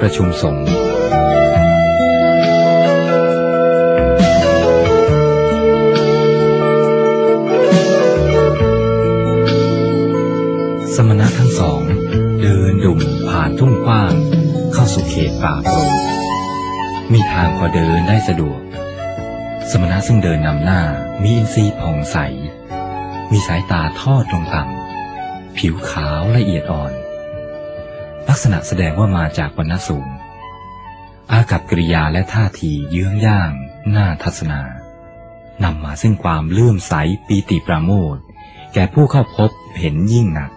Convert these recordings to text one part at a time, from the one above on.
ประชุมสงฆ์สมณะทั้งสอง เดินดุ่มผ่านทุ่งกว้าง เข้าสู่เขตป่าโปร่งมีทางพอเดินได้สะดวก สมณะซึ่งเดินนำหน้ามีอินทรีย์ผ่องใส มีสายตาทอดลงต่ำผิวขาวละเอียดอ่อน ษณะแสดงว่ามาจากวรรณสูง อากับกิริยาและท่าทีเยื้องย่างน่าทัศนานำมาซึ่งความเลื่อมใสปีติปราโมทแก่ผู้เข้าพบเห็นยิ่งหนัก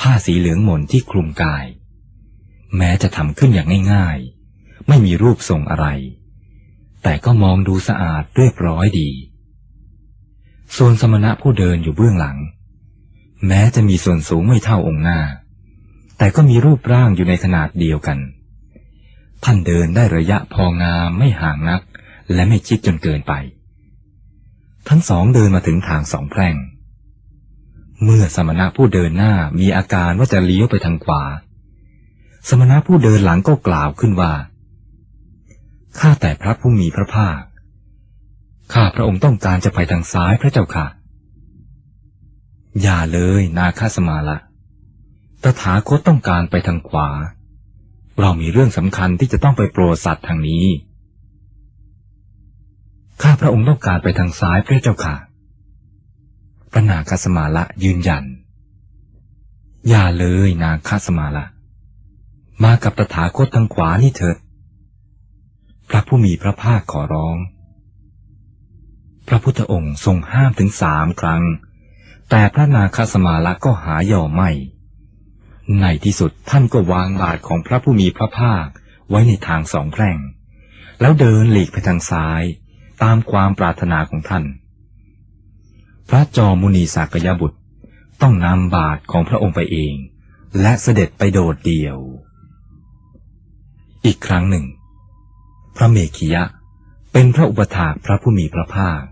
ผ้าสีเหลืองหม่นที่คลุมกาย แม้จะทำขึ้นอย่างง่ายๆ ไม่มีรูปทรงอะไร แต่ก็มองดูสะอาดเรียบร้อยดีส่วนสมณะผู้เดินอยู่เบื้องหลัง แม้จะมีส่วนสูงไม่เท่าองค์หน้า แต่ก็มีรูปร่างอยู่ในขนาดเดียวกัน ท่านเดินได้ระยะพองามไม่ห่างนัก และไม่ชิดจนเกินไป ทั้งสองเดินมาถึงทางสองแพร่ง เมื่อสมณะผู้เดินหน้ามีอาการว่าจะเลี้ยวไปทางขวา สมณะผู้เดินหลังก็กล่าวขึ้นว่า ข้าแต่พระผู้มีพระภาค ข้าพระองค์ต้องการจะไปทางซ้ายพระเจ้าค่ะ อย่าเลยนาคาสมาละ ตถาคตต้องการไปทางขวา เรามีเรื่องสำคัญที่จะต้องไปโปรดสัตว์ทางนี้ ข้าพระองค์ต้องการไปทางซ้ายพระเจ้าค่ะ พระนาคาสมาละยืนยัน อย่าเลยนาคาสมาละ มากับตถาคตทางขวานี่เถิด พระผู้มีพระภาคขอร้อง พระพุทธองค์ทรงห้ามถึงสามครั้ง แต่พระนาคาสมาละก็หายอมไม่ ในที่สุดท่านก็วางบาทของพระผู้มีพระภาคไว้ในทางสองแพร่ง แล้วเดินหลีกไปทางซ้าย ตามความปรารถนาของท่าน พระจอมุนีสากยบุตรต้องนำบาทของพระองค์ไปเอง และเสด็จไปโดดเดี่ยว อีกครั้งหนึ่ง พระเมขียะเป็นพระอุปถากพระผู้มีพระภาค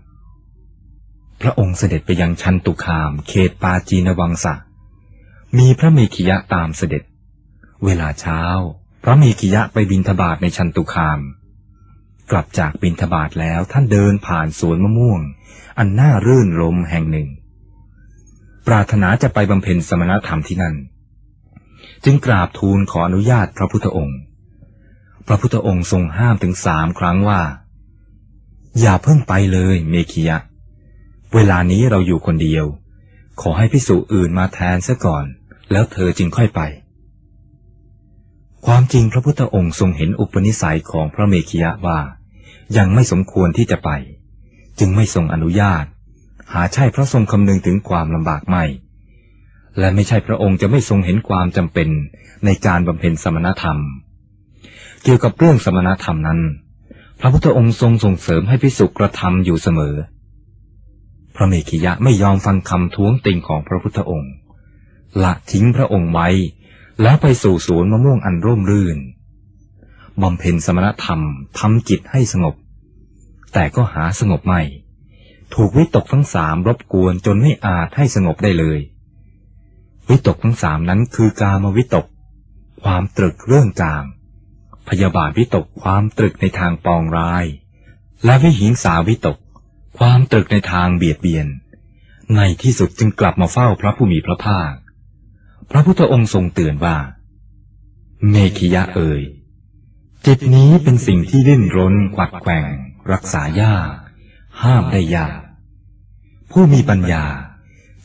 พระองค์เสด็จไปยังชันตุคามเขตปาจีนวังสะ มีพระเมขียะตามเสด็จ เวลาเช้า พระเมขียะไปบินทบาทในชันตุคาม กลับจากบินทบาทแล้วท่านเดินผ่านสวนมะม่วง อันน่ารื่นรมแห่งหนึ่ง ปรารถนาจะไปบำเพ็ญสมณธรรมที่นั่น จึงกราบทูลขออนุญาตพระพุทธองค์ พระพุทธองค์ทรงห้ามถึงสามครั้งว่า อย่าเพิ่งไปเลยเมขียะ เวลานี้เราอยู่คนเดียว ขอให้พิสุอื่นมาแทนซะก่อน แล้วเธอจึงค่อยไป ความจริงพระพุทธองค์ทรงเห็นอุปนิสัยของพระเมขียะว่า ยังไม่สมควรที่จะไป จึงไม่ทรงอนุญาต หาใช่พระทรงคำนึงถึงความลำบากไม่ และไม่ใช่พระองค์จะไม่ทรงเห็นความจำเป็นในการบำเพ็ญสมณธรรม เกี่ยวกับเรื่องสมณธรรมนั้น พระพุทธองค์ทรงส่งเสริมให้พิสุกระทำอยู่เสมอ พระเมขียะไม่ยอมฟังคำท้วงติงของพระพุทธองค์ ละทิ้งพระองค์ไว้ แล้วไปสู่สวนมะม่วงอันร่มรื่นบำเพ็ญสมณธรรมทำจิตให้สงบ แต่ก็หาสงบไม่ ถูกวิตกทั้งสามรบกวนจนไม่อาจให้สงบได้เลย วิตกทั้งสามนั้นคือกามวิตก ความตรึกเรื่องกาม พยาบาทวิตกความตรึกในทางปองร้าย และวิหิงสาวิตก ความตรึกในทางเบียดเบียน ในที่สุดจึงกลับมาเฝ้าพระผู้มีพระภาค พระพุทธองค์ทรงเตือนว่า เมขิยะเอ่ยจิตนี้เป็นสิ่งที่ดิ้นรนกวัดแกว่ง รักษายาก ห้ามได้ยาก ผู้มีปัญญา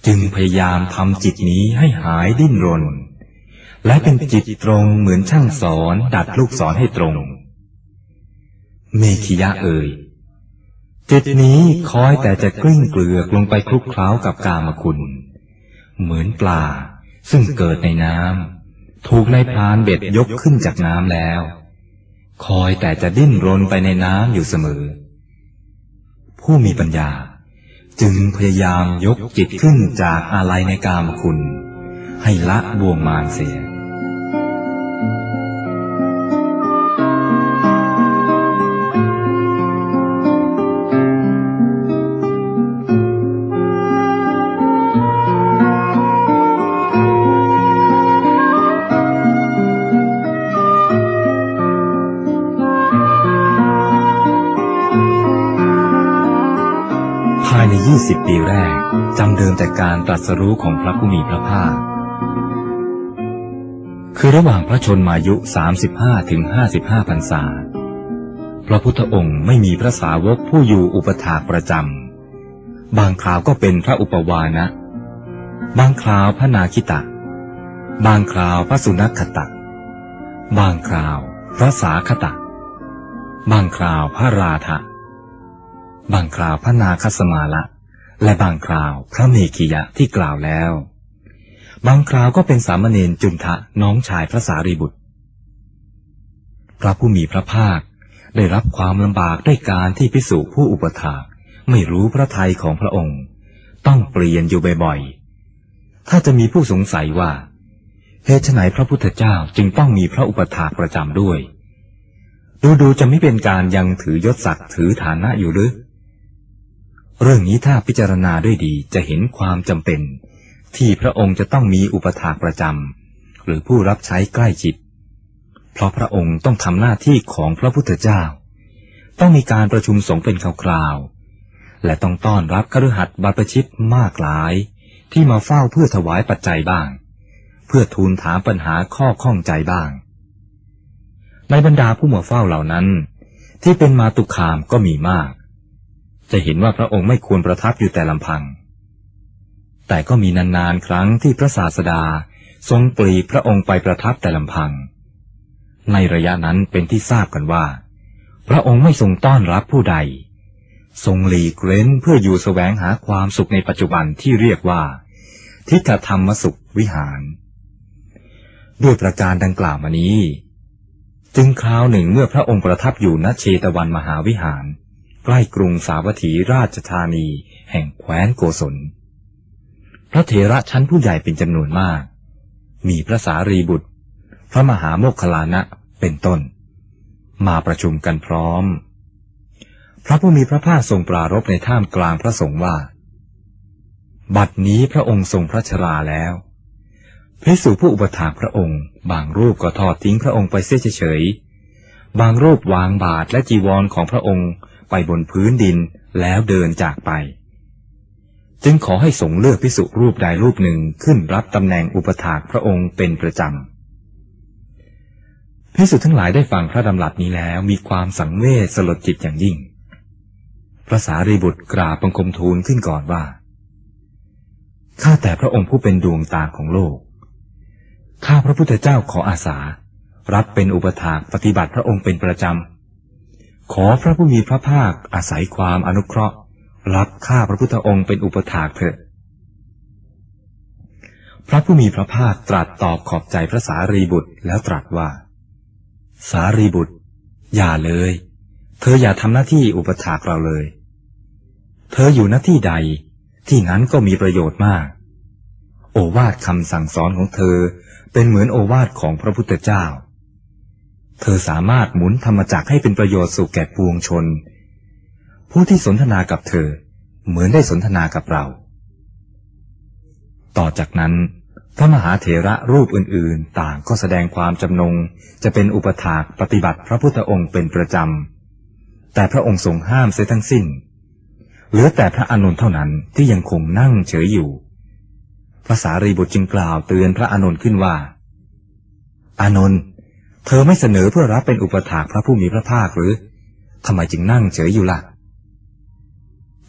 จึงพยายามทำจิตนี้ให้หายดิ้นรน และเป็นจิตตรงเหมือนช่างสอนดัดลูกศรให้ตรง เมขิยะเอ่ยจิตนี้คอยแต่จะกลิ้งเกลือกลงไปคลุกเคล้ากับกามคุณ เหมือนปลา ซึ่งเกิดในน้ำถูกนายพรานเบ็ดยกขึ้นจากน้ำแล้ว คอยแต่จะดิ้นรนไปในน้ำอยู่เสมอ ผู้มีปัญญา จึงพยายามยกจิตขึ้นจากอะไรในกามคุณ ให้ละบ่วงมารเสียาย ปีแรกจำเดิมแต่การตรัสรู้ของพระผู้มีพระภาค คือระหว่างพระชนมายุ 35ถึง55พรรษา พระพุทธองค์ไม่มีพระสาวกผู้อยู่อุปถากประจำ บางคราวก็เป็นพระอุปวานะ บางคราวพระนาคิตะ บางคราวพระสุนัขตะ บางคราวพระสาคตะ บางคราวพระราธะบางคราวพระนาคสมาละ และบางคราวพระเมขียะที่กล่าวแล้ว บางคราวก็เป็นสามเณรจุนทะน้องชายพระสารีบุตร พระผู้มีพระภาคได้รับความลำบากด้วยการที่พิสุผู้อุปถากไม่รู้พระทัยของพระองค์ ต้องเปลี่ยนอยู่บ่อยๆ ถ้าจะมีผู้สงสัยว่าเหตุไฉนพระพุทธเจ้าจึงต้องมีพระอุปถากประจำด้วย ดูดูจะไม่เป็นการยังถือยศศักดิ์ถือฐานะอยู่หรือ เรื่องนี้ถ้าพิจารณาด้วยดีจะเห็นความจำเป็น ที่พระองค์จะต้องมีอุปถากประจำหรือผู้รับใช้ใกล้จิตเพราะพระองค์ต้องทำหน้าที่ของพระพุทธเจ้า ต้องมีการประชุมสงฆ์เป็นคราวๆและต้องต้อนรับคฤหัสถ์บรรพชิตมากหลาย ที่มาเฝ้าเพื่อถวายปัจจัยบ้าง เพื่อทูลถามปัญหาข้อข้องใจบ้าง ในบรรดาผู้มาเฝ้าเหล่านั้น ที่เป็นมาตุคามก็มีมาก จะเห็นว่าพระองค์ไม่ควรประทับอยู่แต่ลำพัง แต่ก็มีนานๆครั้งที่พระศาสดาทรงปลีพระองค์ไปประทับแต่ลำพัง ในระยะนั้นเป็นที่ทราบกันว่า พระองค์ไม่ทรงต้อนรับผู้ใด ทรงหลีกเล้นเพื่ออยู่แสวงหาความสุขในปัจจุบันที่เรียกว่า ทิฏฐธรรมสุขวิหาร ด้วยประการดังกล่าวมานี้ จึงคราวหนึ่งเมื่อพระองค์ประทับอยู่ณเชตวันมหาวิหาร ใกล้กรุงสาวัตถีราชธานี แห่งแคว้นโกศล พระเถระชั้นผู้ใหญ่เป็นจำนวนมาก มีพระสารีบุตร พระมหาโมคคลานะเป็นต้น มาประชุมกันพร้อม พระผู้มีพระภาคทรงปรารภในท่ามกลางพระสงฆ์ว่า บัดนี้พระองค์ทรงพระชราแล้วพิสูผู้อุปถากพระองค์ บางรูปก็ทอดทิ้งพระองค์ไปเสียเฉย บางรูปวางบาทและจีวรของพระองค์ ไปบนพื้นดินแล้วเดินจากไป จึงขอให้สงเลือกพิสุรูปใดรูปหนึ่งขึ้นรับตำแหน่งอุปถากพระองค์เป็นประจำพิสุทั้งหลายได้ฟังพระดำรัสนี้แล้วมีความสังเวชสลดจิตอย่างยิ่ง พระสารีบุตรกราบบังคมทูลขึ้นก่อนว่าข้าแต่พระองค์ผู้เป็นดวงตาของโลก ข้าพระพุทธเจ้าขออาสา รับเป็นอุปถากปฏิบัติพระองค์เป็นประจำ ขอพระผู้มีพระภาคอาศัยความอนุเคราะห์ รับข้าพระพุทธองค์เป็นอุปถากเถิดพระผู้มีพระภาคตรัสตอบขอบใจพระสารีบุตรแล้วตรัสว่า สารีบุตร อย่าเลย เธออย่าทำหน้าที่อุปถากเราเลย เธออยู่หน้าที่ใด ที่นั้นก็มีประโยชน์มาก โอวาทคำสั่งสอนของเธอเป็นเหมือนโอวาทของพระพุทธเจ้า เธอสามารถหมุนธรรมจักให้เป็นประโยชน์สู่แก่ปวงชน ผู้ที่สนทนากับเธอ เหมือนได้สนทนากับเรา ต่อจากนั้น พระมหาเถระรูปอื่นๆ ต่างก็แสดงความจำนงจะเป็นอุปถากปฏิบัติพระพุทธองค์เป็นประจำ แต่พระองค์ทรงห้ามเสียทั้งสิ้น เหลือแต่พระอนุนเท่านั้นที่ยังคงนั่งเฉยอยู่พระสารีบุตรจึงกล่าวเตือนพระอนุนขึ้นว่าอานนท์ เธอไม่เสนอเพื่อรับเป็นอุปถากพระผู้มีพระภาคหรือทำไมจึงนั่งเฉยอยู่ละ่ะ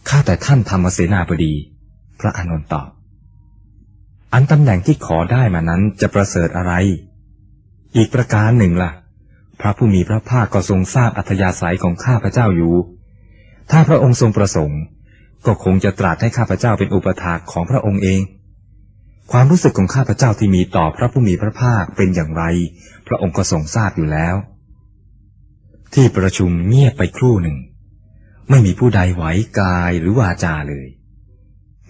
ข้าแต่ท่านธรรมเสนาบดี พระอานนท์ตอบ อันตำแหน่งที่ขอได้มานั้นจะประเสริฐอะไร อีกประการหนึ่งละ่ะ พระผู้มีพระภาคก็ทรงทราบอัธยาศัยของข้าพระเจ้าอยู่ ถ้าพระองค์ทรงประสงค์ ก็คงจะตรัสให้ข้าพระเจ้าเป็นอุปถากของพระองค์เอง ความรู้สึกของข้าพเจ้าที่มีต่อพระผู้มีพระภาคเป็นอย่างไร พระองค์ก็ทรงทราบอยู่แล้ว ที่ประชุมเงียบไปครู่หนึ่ง ไม่มีผู้ใดไหวกายหรือวาจาเลย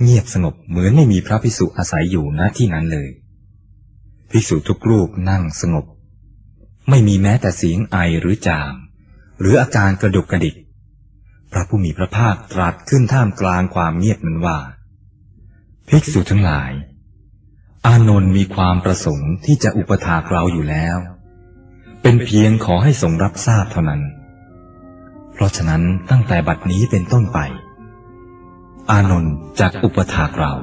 เงียบสงบเหมือนไม่มีพระภิกษุอาศัยอยู่ณที่นั้นเลย ภิกษุทุกรูปนั่งสงบ ไม่มีแม้แต่เสียงไอหรือจาม หรืออาการกระดุกกระดิก พระผู้มีพระภาคตรัสขึ้นท่ามกลางความเงียบนั้นว่า ภิกษุทั้งหลาย อานนท์มีความประสงค์ที่จะอุปถากเราอยู่แล้ว เป็นเพียงขอให้ทรงรับทราบเท่านั้น เพราะฉะนั้นตั้งแต่บัดนี้เป็นต้นไป อานนท์จากอุปถากเรา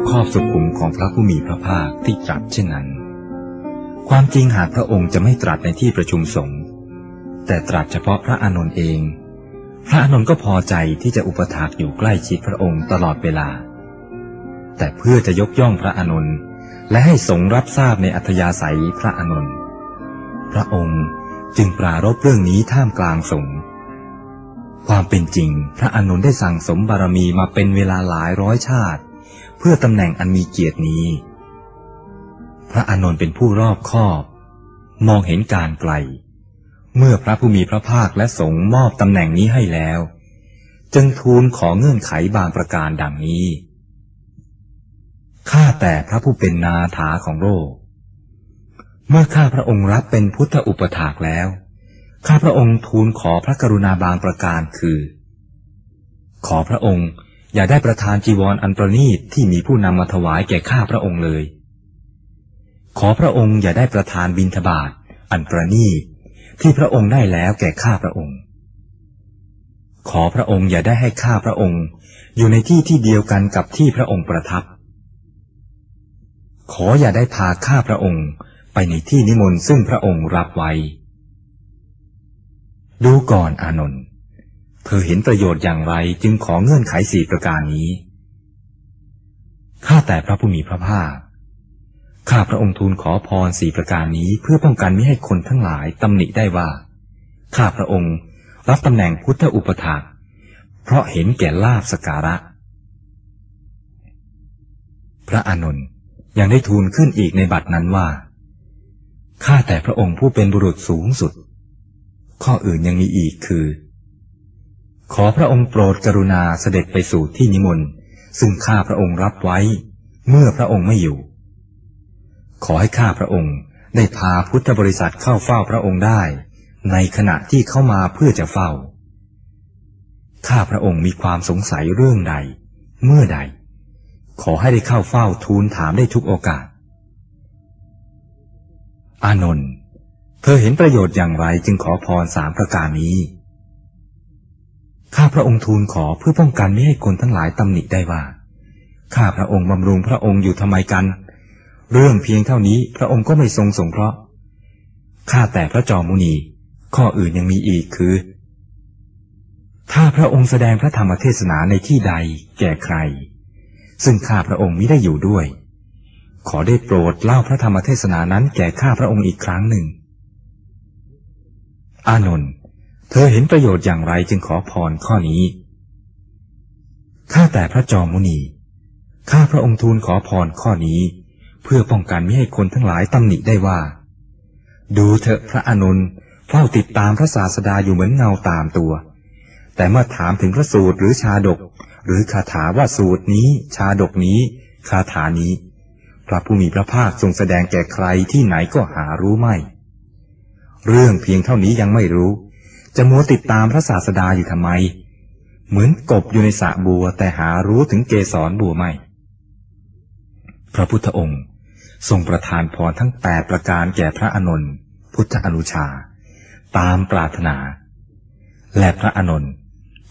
อบคอบสุขุมของพระผู้มีพระภาคที่ตรัสเช่นนั้น ความจริงหากพระองค์จะไม่ตรัสในที่ประชุมสงฆ์แต่ตรัสเฉพาะพระอานนท์เอง พระอานนท์ก็พอใจที่จะอุปถากอยู่ใกล้ชิดพระองค์ตลอดเวลา แต่เพื่อจะยกย่องพระอานนท์และให้สงฆ์รับทราบในอัธยาศัยพระอานนท์พระองค์จึงปรารบเรื่องนี้ท่ามกลางสงฆ์ความเป็นจริง พระอานนท์ได้สั่งสมบารมีมาเป็นเวลาหลายร้อยชาติ เพื่อตำแหน่งอันมีเกียรตินี้ พระอานนท์เป็นผู้รอบคอบ มองเห็นการไกล เมื่อพระผู้มีพระภาคและสงฆ์มอบตำแหน่งนี้ให้แล้ว จึงทูลขอเงื่อนไขบางประการดังนี้ ข้าแต่พระผู้เป็นนาถาของโลก เมื่อข้าพระองค์รับเป็นพุทธอุปถากแล้ว ข้าพระองค์ทูลขอพระกรุณาบางประการคือ ขอพระองค์ อย่าได้ประทานจีวรออันประณีตที่มีผู้นำมาถวายแก่ข้าพระองค์เลย ขอพระองค์อย่าได้ประทานบิณฑบาตอันประณีตที่พระองค์ได้แล้วแก่ข้าพระองค์ ขอพระองค์อย่าได้ให้ข้าพระองค์ อยู่ในที่ที่เดียวกันกับที่พระองค์ประทับ ขออย่าได้พาข้าพระองค์ไปในที่นิมนต์ซึ่งพระองค์รับไว้ ดูก่อนอานนท์ เธอเห็นประโยชน์อย่างไรจึงขอเงื่อนไขสี่ประการนี้ ข้าแต่พระผู้มีพระภาค ข้าพระองค์ทูลขอพรสี่ประการนี้เพื่อป้องกันไม่ให้คนทั้งหลายตำหนิได้ว่า ข้าพระองค์รับตำแหน่งพุทธอุปถากเพราะเห็นแก่ลาบสการะ พระอานนท์ยังได้ทูลขึ้นอีกในบัดนั้นว่า ข้าแต่พระองค์ผู้เป็นบุรุษสูงสุด ข้ออื่นยังมีอีกคือ ขอพระองค์โปรดกรุณาเสด็จไปสู่ที่นิมนต์ซึ่งข้าพระองค์รับไว้ เมื่อพระองค์ไม่อยู่ ขอให้ข้าพระองค์ได้พาพุทธบริษัทเข้าเฝ้าพระองค์ได้ ในขณะที่เข้ามาเพื่อจะเฝ้า ข้าพระองค์มีความสงสัยเรื่องใด เมื่อใด ขอให้ได้เข้าเฝ้าทูลถามได้ทุกโอกาส อานนท์เธอเห็นประโยชน์อย่างไรจึงขอพรสามประการนี้ ข้าพระองค์ทูลขอเพื่อป้องกันไม่ให้คนทั้งหลายตำหนิได้ว่า ข้าพระองค์บำรุงพระองค์อยู่ทำไมกัน เรื่องเพียงเท่านี้พระองค์ก็ไม่ทรงสงเคราะห์ ข้าแต่พระจอมมุนี ข้ออื่นยังมีอีกคือ ถ้าพระองค์แสดงพระธรรมเทศนาในที่ใดแก่ใคร ซึ่งข้าพระองค์มิได้อยู่ด้วย ขอได้โปรดเล่าพระธรรมเทศนานั้นแก่ข้าพระองค์อีกครั้งหนึ่ง อานนท์ เธอเห็นประโยชน์อย่างไรจึงขอพรข้อนี้ ข้าแต่พระจอมมุนี ข้าพระองค์ทูลขอพรข้อนี้ เพื่อป้องกันไม่ให้คนทั้งหลายตำหนิได้ว่า ดูเถอะพระอานนท์เฝ้าติดตามพระศาสดาอยู่เหมือนเงาตามตัว แต่เมื่อถามถึงพระสูตรหรือชาดก หรือคาถาว่าสูตรนี้ ชาดกนี้ คาถานี้ พระผู้มีพระภาคทรงแสดงแก่ใครที่ไหนก็หารู้ไม่ เรื่องเพียงเท่านี้ยังไม่รู้ จะมัวติดตามพระศาสดาอยู่ทำไม เหมือนกบอยู่ในสระบัวแต่หารู้ถึงเกสรบัวไม่ พระพุทธองค์ทรงประทานพรทั้งแปดประการแก่พระอนนท์พุทธอนุชา ตามปรารถนา และพระอนนท์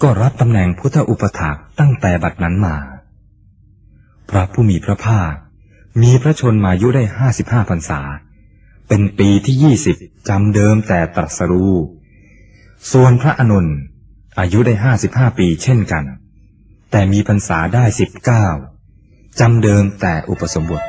ก็รับตำแหน่งพุทธอุปถากตั้งแต่บัดนั้นมา พระผู้มีพระภาค มีพระชนมายุได้ห้าสิบห้าพรรษา เป็นปีที่ยี่สิบจำเดิมแต่ตรัสรู้ ส่วนพระอนุนอายุได้ห้าสิบห้าปีเช่นกัน แต่มีพรรษาได้สิบเก้าจำเดิมแต่อุปสมบท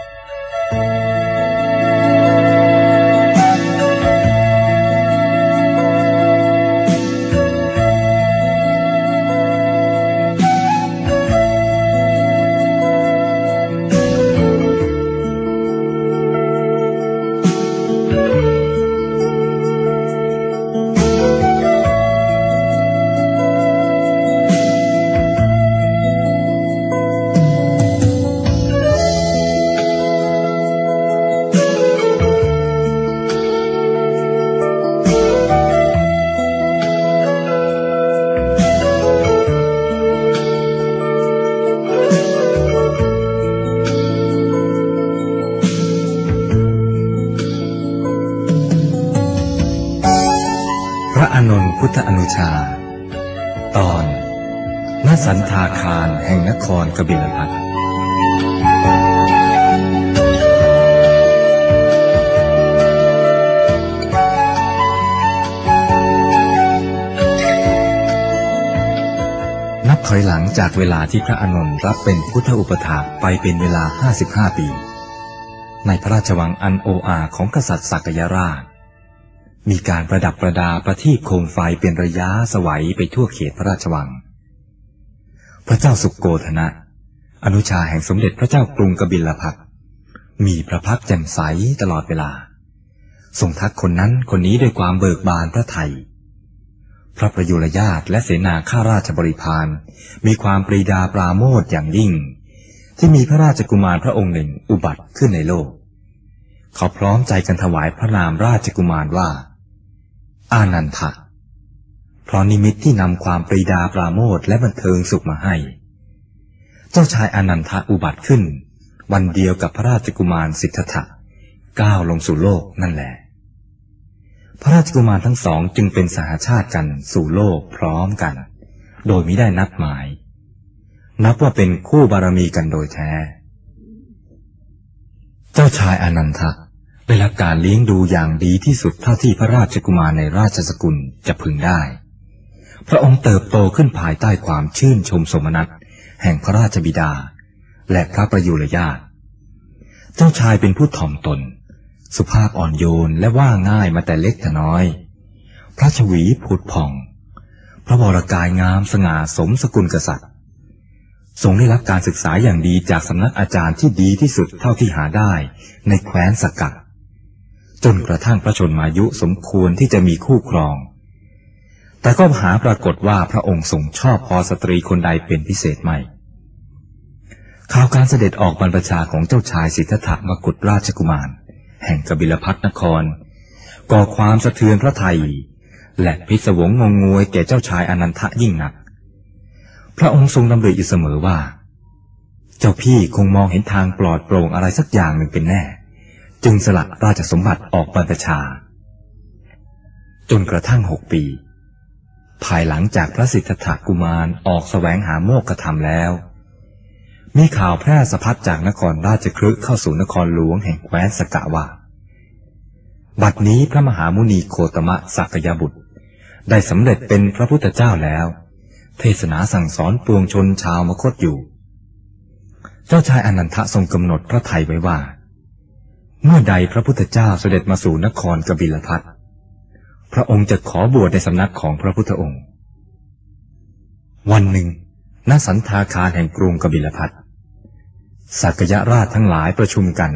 บิลพัทนับถอยหลังจากเวลาที่พระอานนท์รับเป็นพุทธอุปถาไปเป็นเวลา 55 ปี ในพระราชวังอันโออาของกษัตริย์สักยราช มีการประดับประดาประทีปโคมไฟเป็นระยะสวัยไปทั่วเขตพระราชวังพระเจ้าสุโกธนะ อนุชาแห่งสมเด็จพระเจ้ากรุงกบิลพัทมีพระพักแจ่มใสตลอดเวลา ทรงทักคนนั้นคนนี้ด้วยความเบิกบานพระไทย พระประยุรญาติและเสนาข้าราชบริพารมีความปรีดาปราโมทอย่างยิ่ง ที่มีพระราชกุมารพระองค์หนึ่งอุบัติขึ้นในโลก เขาพร้อมใจกันถวายพระนามราชกุมารว่า อานันทะเพราะนิมิตที่นำความปรีดาปราโมทและบันเทิงสุขมาให้ เจ้าชายอนันทะอุบัติขึ้น วันเดียวกับพระราชกุมารสิทธัตถะก้าวลงสู่โลกนั่นแหละ พระราชกุมารทั้งสองจึงเป็นสหาชาติกันสู่โลกพร้อมกัน โดยมิได้นัดหมาย นับว่าเป็นคู่บารมีกันโดยแท้ เจ้าชายอนันทะได้รับการเลี้ยงดูอย่างดีที่สุดเท่าที่พระราชกุมารในราชสกุลจะพึงได้ พระองค์เติบโตขึ้นภายใต้ความชื่นชมสมนัต แห่งพระราชบิดา และพระประยุรญาติ เจ้าชายเป็นผู้ถ่อมตน สุภาพอ่อนโยนและว่าง่ายมาแต่เล็กแต่น้อย พระชวีผุดผ่อง พระวรกายงามสง่าสมสกุลกษัตริย์ ทรงได้รับการศึกษาอย่างดีจากสำนักอาจารย์ที่ดีที่สุดเท่าที่หาได้ในแคว้นสกัดจนกระทั่งพระชนมายุสมควรที่จะมีคู่ครอง แต่ก็หาปรากฏว่าพระองค์ทรงชอบพอสตรีคนใดเป็นพิเศษไม่ ข่าวการเสด็จออกบรรพชาของเจ้าชายสิทธัตถะมกุฎราชกุมาร แห่งกบิลพัทนคร ก่อความสะเทือนพระไทย และพิศวงงงงวยแก่เจ้าชายอนันทะยิ่งหนัก พระองค์ทรงดำริอยู่เสมอว่า เจ้าพี่คงมองเห็นทางปลอดโปร่งอะไรสักอย่างหนึ่งเป็นแน่ จึงสละราชสมบัติออกบรรพชา จนกระทั่งหกปี ภายหลังจากพระสิทธัตถกุมารออกสแสวงหาโมกขธรรมแล้ว มีข่าวแพร่สะพัดจากนครราชครึกเข้าสู่นครหลวงแห่งแคว้นสกะว่า บัดนี้พระมหามุนีโคตมะสักยบุตร ได้สำเร็จเป็นพระพุทธเจ้าแล้ว เทศนาสั่งสอนปวงชนชาวมคตอยู่ เจ้าชายอนันทะทรงกำหนดพระไทยไว้ว่า เมื่อใดพระพุทธเจ้าเสด็จมาสู่นครกบิลพัท พระองค์จะขอบวชในสำนักของพระพุทธองค์ วันหนึ่งณสันทาคารแห่งกรุงกบิลพัทสักยราชทั้งหลายประชุมกัน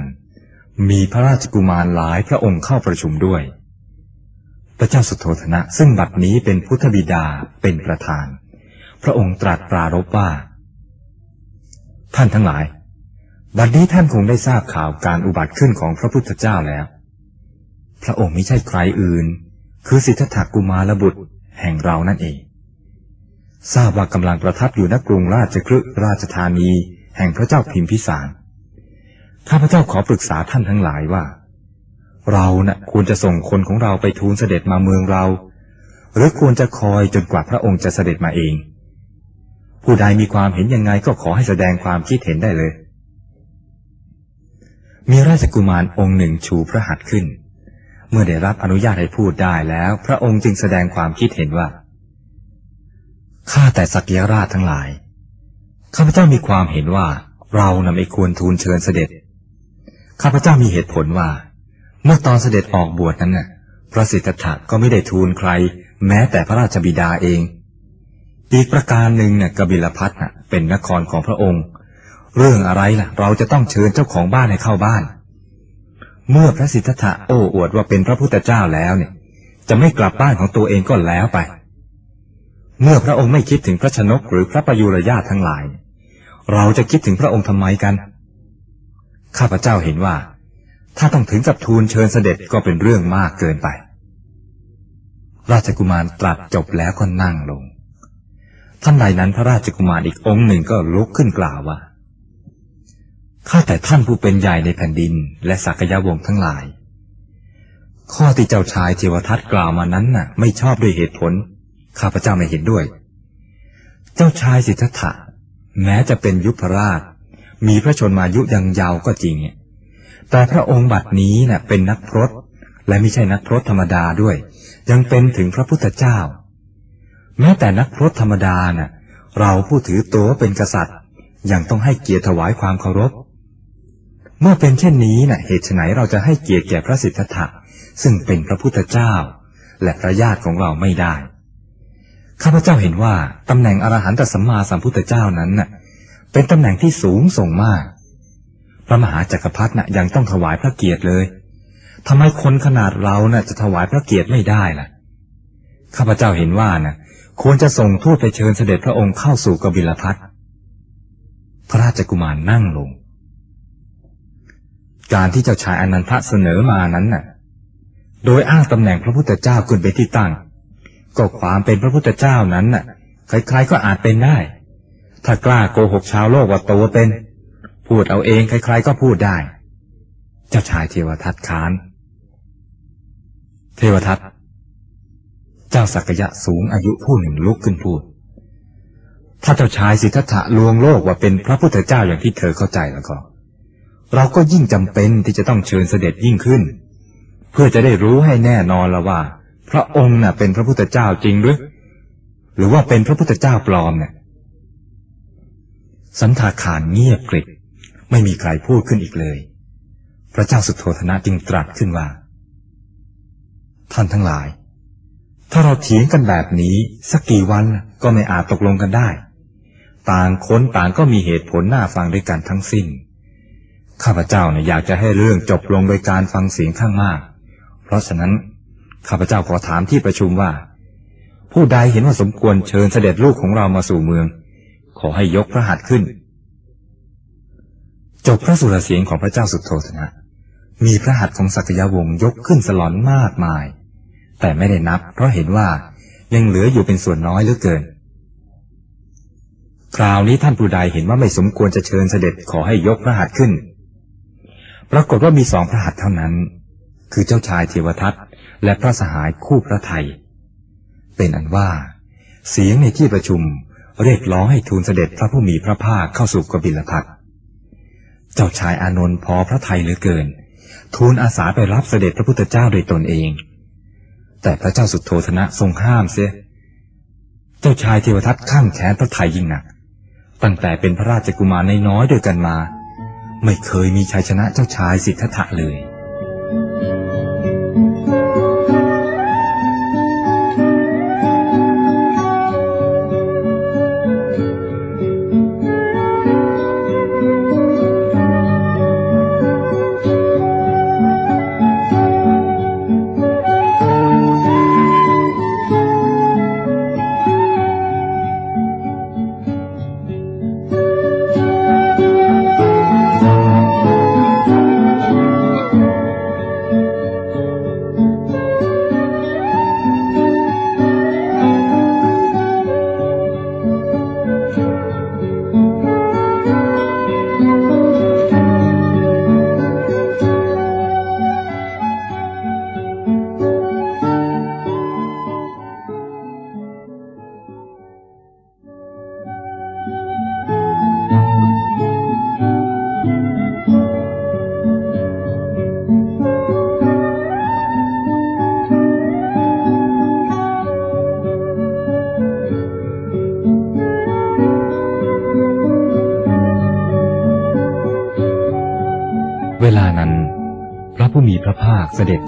มีพระราชกุมารหลายพระองค์เข้าประชุมด้วย พระเจ้าสุโธธนะซึ่งบัดนี้เป็นพุทธบิดาเป็นประธาน พระองค์ตรัสปรารภว่า ท่านทั้งหลาย บัดนี้ท่านคงได้ทราบข่าวการอุบัติขึ้นของพระพุทธเจ้าแล้ว พระองค์ไม่ใช่ใครอื่น คือสิทธัตถกุมารบุตรแห่งเรานั่นเอง ทราบว่ากำลังประทับอยู่ณกรุงราชครึกราชธานีแห่งพระเจ้าพิมพิสาร ข้าพเจ้าขอปรึกษาท่านทั้งหลายว่า เรานะ่ะควรจะส่งคนของเราไปทูลเสด็จมาเมืองเรา หรือควรจะคอยจนกว่าพระองค์จะเสด็จมาเอง ผู้ใดมีความเห็นยังไงก็ขอให้แสดงความคิดเห็นได้เลย มีราชกุมารองค์หนึ่งชูพระหัตถ์ขึ้น มื่อได้รับอนุญาตให้พูดได้แล้ว พระองค์จึงแสดงความคิดเห็นว่า ข้าแต่สักยราชทั้งหลาย ข้าพเจ้ามีความเห็นว่าเรานำไม่ควรทูลเชิญเสด็จ ข้าพเจ้ามีเหตุผลว่า เมื่อตอนเสด็จออกบวชนั้นน่ะ พระสิทธัตถะก็ไม่ได้ทูลใคร แม้แต่พระราชบิดาเอง อีกประการหนึ่งเนี่ยกบิลพัทน่ะเป็นนครของพระองค์ เรื่องอะไรล่ะ เราจะต้องเชิญเจ้าของบ้านให้เข้าบ้าน เมื่อพระสิทธัตถะโอ้อวดว่าเป็นพระพุทธเจ้าแล้วเนี่ย จะไม่กลับบ้านของตัวเองก็แล้วไป เมื่อพระองค์ไม่คิดถึงพระชนกหรือพระประยุรญาทั้งหลาย เราจะคิดถึงพระองค์ทำไมกัน ข้าพเจ้าเห็นว่า ถ้าต้องถึงกับทูลเชิญเสด็จก็เป็นเรื่องมากเกินไป ราชกุมารตรัสจบแล้วก็นั่งลงท่านใดนั้นพระราชกุมารอีกองค์หนึ่งก็ลุกขึ้นกล่าวว่า ข้าแต่ท่านผู้เป็นใหญ่ในแผ่นดินและสักยะวงทั้งหลายขข้อที่เจ้าชายเทวทัตกล่าวมานั้นน่ะ ไม่ชอบด้วยเหตุผล ข้าพเจ้าไม่เห็นด้วย เจ้าชายสิทธัตถะแม้จะเป็นยุพราช มีพระชนมายุยังยาวก็จริง แต่พระองค์บัดนี้น่ะเป็นนักพรตและไม่ใช่นักพรตธรรมดาด้วย ยังเป็นถึงพระพุทธเจ้า แม้แต่นักพรตธรรมดาน่ะ เราผู้ถือตัวเป็นกษัตริย์ยังต้องให้เกียรติถวายความเคารพ เมื่อเป็นเช่นนี้น่ะเหตุไฉนเราจะให้เกียรติแก่พระสิทธัตถะซึ่งเป็นพระพุทธเจ้า และพระญาติของเราไม่ได้ข้าพเจ้าเห็นว่าตำแหน่งอรหันตสัมมาสัมพุทธเจ้านั้นน่ะ เป็นตำแหน่งที่สูงส่งมาก พระมหาจักรพรรดิน่ะยังต้องถวายพระเกียรติเลยทำไมคนขนาดเราน่ะจะถวายพระเกียรติไม่ได้ล่ะข้าพเจ้าเห็นว่าน่ะ ควรจะส่งทูตไปเชิญเสด็จพระองค์เข้าสู่กบิลพัทพระราชกุมารนั่งลง การที่เจ้าชายอนันทะเสนอมานั้นน่ะ โดยอ้างตำแหน่งพระพุทธเจ้าขึ้นไปที่ตั้ง ก็ความเป็นพระพุทธเจ้านั้นน่ะ ใครๆก็อาจเป็นได้ ถ้ากล้าโกหกชาวโลกว่าตัวเป็น พูดเอาเองใครๆก็พูดได้ เจ้าชายเทวทัตค้าน เทวทัตเจ้าสักยะสูงอายุผู้หนึ่งลุกขึ้นพูด ถ้าเจ้าชายสิทธัตถะลวงโลกว่าเป็นพระพุทธเจ้าอย่างที่เธอเข้าใจแล้วก็เเราก็ยิ่งจำเป็นที่จะต้องเชิญเสด็จยิ่งขึ้น เพื่อจะได้รู้ให้แน่นอนแล้วว่า พระองค์น่ะเป็นพระพุทธเจ้าจริงหรือ หรือว่าเป็นพระพุทธเจ้าปลอมเนี่ยสันทาคารเงียบกริบไม่มีใครพูดขึ้นอีกเลย พระเจ้าสุโธธนะจึงตรัสขึ้นว่า ท่านทั้งหลาย ถ้าเราเถียงกันแบบนี้สักกี่วันก็ไม่อาจตกลงกันได้ ต่างคนต่างก็มีเหตุผลน่าฟังด้วยกันทั้งสิ้น ข้าพเจ้าเนี่ยอยากจะให้เรื่องจบลงโดยการฟังเสียงข้างมาก เพราะฉะนั้นข้าพเจ้าขอถามที่ประชุมว่า ผู้ใดเห็นว่าสมควรเชิญเสด็จลูกของเรามาสู่เมือง ขอให้ยกพระหัตถ์ขึ้น จบพระสุรเสียงของพระเจ้าสุโธทนะ มีพระหัตถ์ของสักยวงศ์ยกขึ้นสลอนมากมาย แต่ไม่ได้นับ เพราะเห็นว่ายังเหลืออยู่เป็นส่วนน้อยเหลือเกิน คราวนี้ท่านผู้ใดเห็นว่าไม่สมควรจะเชิญเสด็จขอให้ยกพระหัตถ์ขึ้น ปรากฏว่ามีสองพระหัตถ์เท่านั้น คือเจ้าชายเทวทัตและพระสหายคู่พระไทย เป็นอันว่า เสียงในที่ประชุมเรียกร้องให้ทูลเสด็จพระผู้มีพระภาคเข้าสู่กบิลพัทเจ้าชายอานนท์พอพระไทยเหลือเกิน ทูลอาสาไปรับเสด็จพระพุทธเจ้าโดยตนเอง แต่พระเจ้าสุโทธนะทรงห้ามเสีย เจ้าชายเทวทัตข้างแขนพระไทยยิ่งหนัก ตั้งแต่เป็นพระราชกุมารในน้อยด้วยกันมา ไม่เคยมีชัยชนะเจ้าชายสิทธัตถะเลย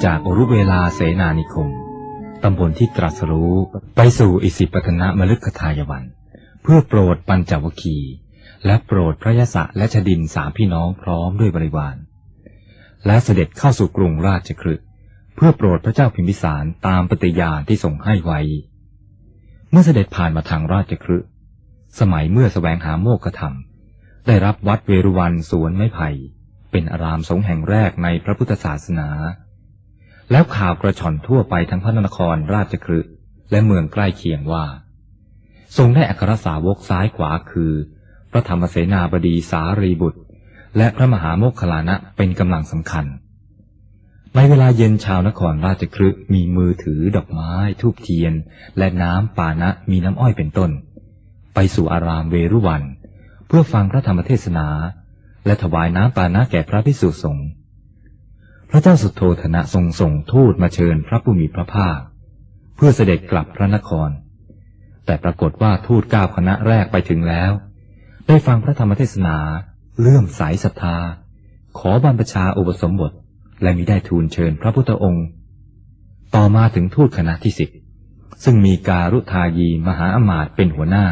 จากอรุเวลาเสนานิคม ตำบลที่ตรัสรู้ไปสู่อิสิปตนะมฤคทายวัน เพื่อโปรดปัญจวคี และโปรดพระยศะและชดินสามพี่น้องพร้อมด้วยบริวาร และเสด็จเข้าสู่กรุงราชคฤห์เพื่อโปรดพระเจ้าพิมพิสารตามปฏิญาณที่ทรงให้ไว้ เมื่อเสด็จผ่านมาทางราชคฤห์สมัยเมื่อสแสวงหาโมกขธรรม ได้รับวัดเวรุวันสวนไม้ไผ่ เป็นอารามสงฆ์แห่งแรกในพระพุทธศาสนา แล้วข่าวกระชอนทั่วไปทั้งพระนครราชคฤห์และเมืองใกล้เคียงว่า ทรงได้อัครสาวกซ้ายขวาคือ พระธรรมเสนาบดีสารีบุตร และพระมหาโมคคลานะเป็นกำลังสำคัญ ในเวลาเย็นชาวนครราชครึมีมือถือดอกไม้ทูบเทียน และน้ำปานะมีน้ำอ้อยเป็นต้น ไปสู่อารามเวรุวัน เพื่อฟังพระธรรมเทศนา และถวายน้ำปานะแก่พระพิสุสงฆ์ ระเจ้าสุโธธนะทรงส่งทูตมาเชิญพระผู้มีพระภาค เพื่อเสด็จกลับพระนคร แต่ปรากฏว่าทูตก้าวคณะแรกไปถึงแล้ว ได้ฟังพระธรรมเทศนา เลื่อมใสศรัทธา ขอบรรพชาอุปสมบท และมิได้ทูลเชิญพระพุทธองค์ ต่อมาถึงทูตคณะที่สิบซึ่งมีการุทายีมหาอมาตเป็นหัวหน้า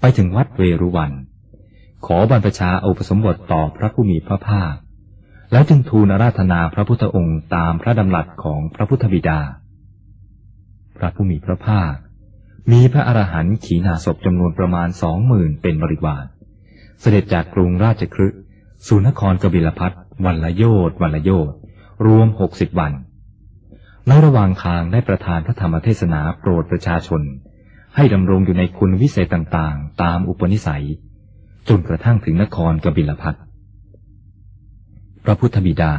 ไปถึงวัดเวรุวัน ขอบรรพชาอุปสมบทต่อพระผู้มีพระภาค แล้วจึงทูลอาราธนาพระพุทธองค์ตามพระดำรัสของพระพุทธบิดา พระผู้มีพระภาค มีพระอรหันต์ขีณาศพจำนวนประมาณสองหมื่นเป็นบริวาร เสด็จจากกรุงราชคฤห์สู่นครกบิลพัทวันละโยชน์วันละโยชน์รวมหกสิบวันในระหว่างทางได้ประทานพระธรรมเทศนาโปรดประชาชน ให้ดำรงอยู่ในคุณวิเศษต่างๆ ตามอุปนิสัย จนกระทั่งถึงนครกบิลพัท พระพุทธบิดา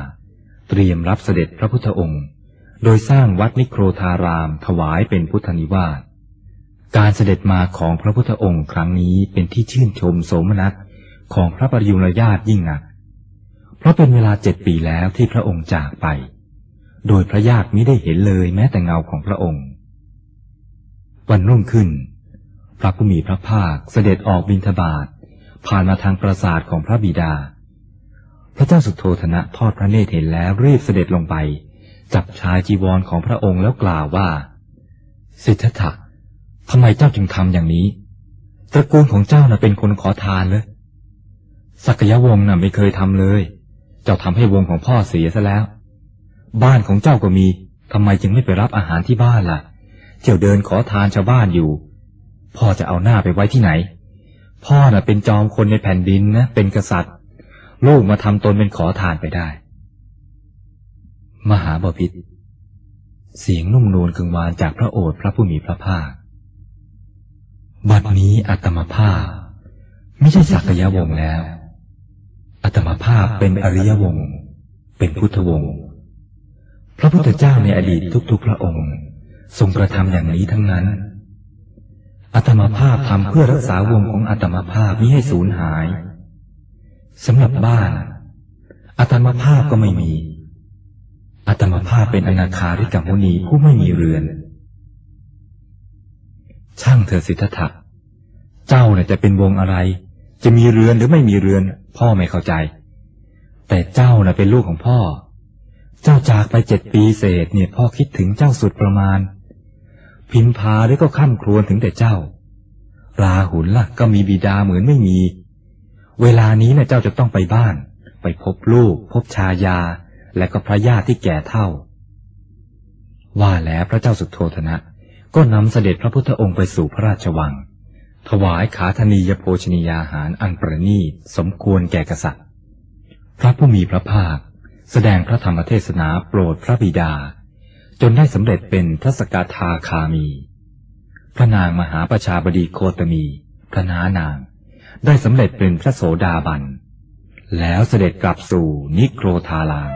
เตรียมรับเสด็จพระพุทธองค์ โดยสร้างวัดนิโครธารามถวายเป็นพุทธนิวาสการเสด็จมาของพระพุทธองค์ครั้งนี้เป็นที่ชื่นชมโสมนัสของพระปริยุรญาติยิ่งนัก เพราะเป็นเวลาเจ็ดปีแล้วที่พระองค์จากไป โดยพระญาติไมิได้เห็นเลยแม้แต่เงาของพระองค์ วันรุ่งขึ้น พระผู้มีพระภาคเสด็จออกบิณฑบาตผ่านมาทางปราสาทของพระบิดา พระเจ้าสุโธธนะทอดพระเนตรเห็นแล้วรีบเสด็จลงไป จับชายจีวรของพระองค์แล้วกล่าวว่าสิทธัตถะทำไมเจ้าจึงทำอย่างนี้ ตระกูลของเจ้าน่ะเป็นคนขอทานเลยสักยวงศ์น่ะไม่เคยทำเลย เจ้าทำให้วงของพ่อเสียซะแล้ว บ้านของเจ้าก็มีทำไมจึงไม่ไปรับอาหารที่บ้านล่ะ เที่ยวเดินขอทานชาวบ้านอยู่ พ่อจะเอาหน้าไปไว้ที่ไหน พ่อน่ะเป็นจอมคนในแผ่นดินนะเป็นกษัตริย์ ลูกมาทำตนเป็นขอทานไปได้ มหาบพิษเสียงนุ่มนวลกึงวานจากพระโอษฐ์พระผู้มีพระภาค บัดนี้อัตมภาพ ไม่ใช่สักยวงแล้ว อัตมภาพเป็นอริยวง เป็นพุทธวงศ์พระพุทธเจ้าในอดีตทุกๆพระองค์ ทรงกระทำอย่างนี้ทั้งนั้น อัตมภาพทำเพื่อรักษาวงของอัตมภาพมิให้สูญหาย สำหรับบ้านอัตมภาพก็ไม่มีอัตมภาพเป็นอนาคาริกมุนีผู้ไม่มีเรือน ช่างเธอสิทธัตถะเจ้าเนี่ยจะเป็นวงอะไร จะมีเรือนหรือไม่มีเรือน พ่อไม่เข้าใจ แต่เจ้าน่ะเป็นลูกของพ่อ เจ้าจากไปเจ็ดปีเศษเนี่ยพ่อคิดถึงเจ้าสุดประมาณ พิมพาหรือก็ข้ามครวญถึงแต่เจ้า ราหุลล่ะก็มีบิดาเหมือนไม่มี เวลานี้นะ่ะเจ้าจะต้องไปบ้าน ไปพบลูก พบชายา และก็พระญาติที่แก่เท่า ว่าแล้วพระเจ้าสุโธธนะ ก็นำเสด็จพระพุทธองค์ไปสู่พระราชวัง ถวายขาธนียโภชนียาหารอันประณีตสมควรแก่กษัตริย์ พระผู้มีพระภาค แสดงพระธรรมเทศนาโปรดพระบิดา จนได้สำเร็จเป็นพระสกทาคามี พระนางมหาประชาบดีโคตมี พระนานาง ได้สำเร็จเป็นพระโสดาบัน แล้วเสด็จกลับสู่นิโครธาลาง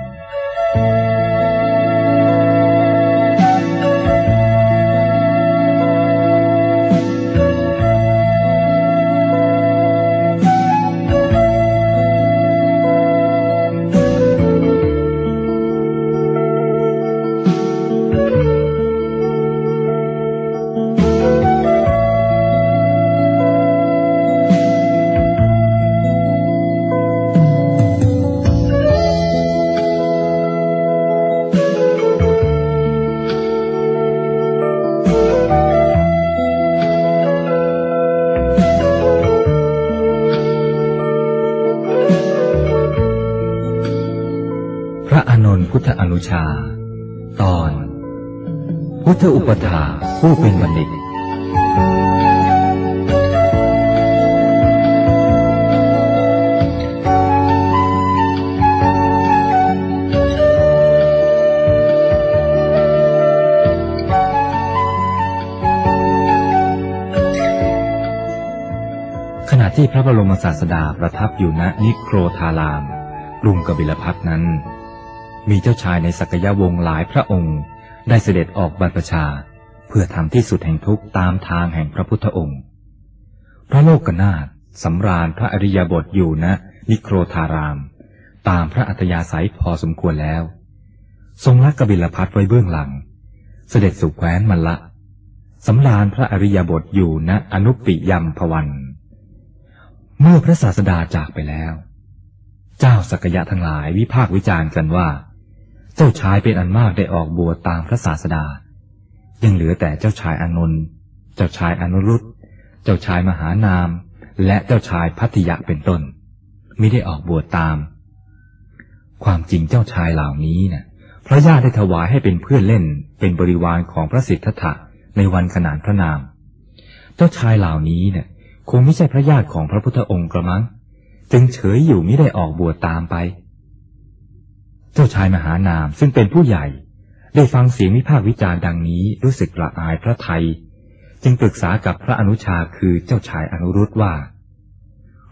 ระอานนท์พุทธอนุชา ตอน พุทธอุปถาผู้เป็นบัณฑิต ขณะที่พระบรมศาสดาประทับอยู่ณนิโครธารามกรุงกบิลพัทนั้น มีเจ้าชายในสักยวงหลายพระองค์ ได้เสด็จออกบรรพชา เพื่อทำที่สุดแห่งทุกข์ตามทางแห่งพระพุทธองค์ พระโลกนาถสำราญพระอริยบทอยู่ณนิโครธาราม ตามพระอัธยาศัยพอสมควรแล้ว ทรงละกบิลพัทไว้เบื้องหลัง เสด็จสู่แคว้นมัลละสำราญพระอริยบทอยู่ณอนุปิยมพวัน เมื่อพระศาสดาจากไปแล้ว เจ้าสักยะทั้งหลายวิพากษ์วิจารณ์กันว่า จ้าชายเป็นอันมากได้ออกบวชตามพระศาสดา ยังเหลือแต่เจ้าชายอานนท์เจ้าชายอนุรุตเจ้าชายมหานาม และเจ้าชายพัทยะเป็นต้นไมิได้ออกบวชตาม ความจริงเจ้าชายเหล่านี้นะ่ะ พระญาติได้ถวายให้เป็นเพื่อนเล่นเป็นบริวารของพระสิทธัตถะในวันขนานพระนาม เจ้าชายเหล่านี้เนี่ย คงไม่ใช่พระญาติของพระพุทธองค์กระมัง จึงเฉยอยู่ไม่ได้ออกบวชตามไป เจ้าชายมหานามซึ่งเป็นผู้ใหญ่ ได้ฟังเสียงวิพากษ์วิจารณ์ดังนี้รู้สึกละอายพระไทย จึงปรึกษากับพระอนุชาคือเจ้าชายอนุรุตว่า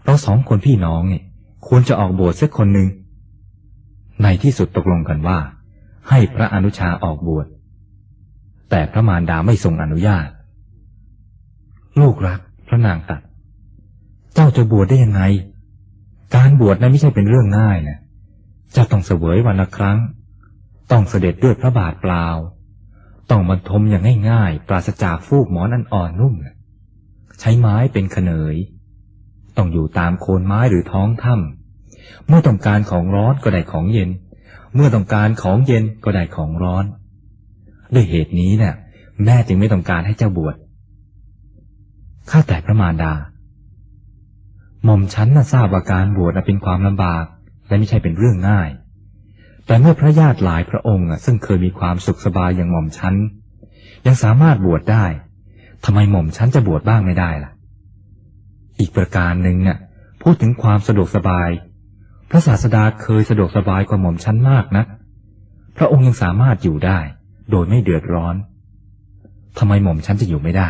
เราสองคนพี่น้องเนี่ยควรจะออกบวชสักคนหนึ่งในที่สุดตกลงกันว่า ให้พระอนุชาออกบวชแต่พระมารดาไม่ทรงอนุญาต ลูกรักพระนางตัด เจ้าจะบวชได้ยังไง การบวชนั้นไม่ใช่เป็นเรื่องง่ายนะเจ้าต้องเสวยวันละครั้ง ต้องเสด็จด้วยพระบาทเปล่า ต้องบรรทมอย่างง่ายๆ ปราศจากฟูกหมอนอันอ่อนนุ่ม ใช้ไม้เป็นขเนย ต้องอยู่ตามโคนไม้หรือท้องถ้ำเมื่อต้องการของร้อนก็ได้ของเย็น เมื่อต้องการของเย็นก็ได้ของร้อน ด้วยเหตุนี้เนี่ยแม่จึงไม่ต้องการให้เจ้าบวชข้าแต่พระมารดาหม่อมฉันน่ะทราบว่าการบวชเป็นความลำบาก และไม่ใช่เป็นเรื่องง่าย แต่เมื่อพระญาติหลายพระองค์ซึ่งเคยมีความสุขสบายอย่างหม่อมฉันยังสามารถบวชได้ทำไมหม่อมฉันจะบวชบ้างไม่ได้ล่ะ อีกประการหนึ่งเนี่ยพูดถึงความสะดวกสบาย พระศาสดาเคยสะดวกสบายกว่าหม่อมฉันมากนะพระองค์ยังสามารถอยู่ได้ โดยไม่เดือดร้อนทำไมหม่อมฉันจะอยู่ไม่ได้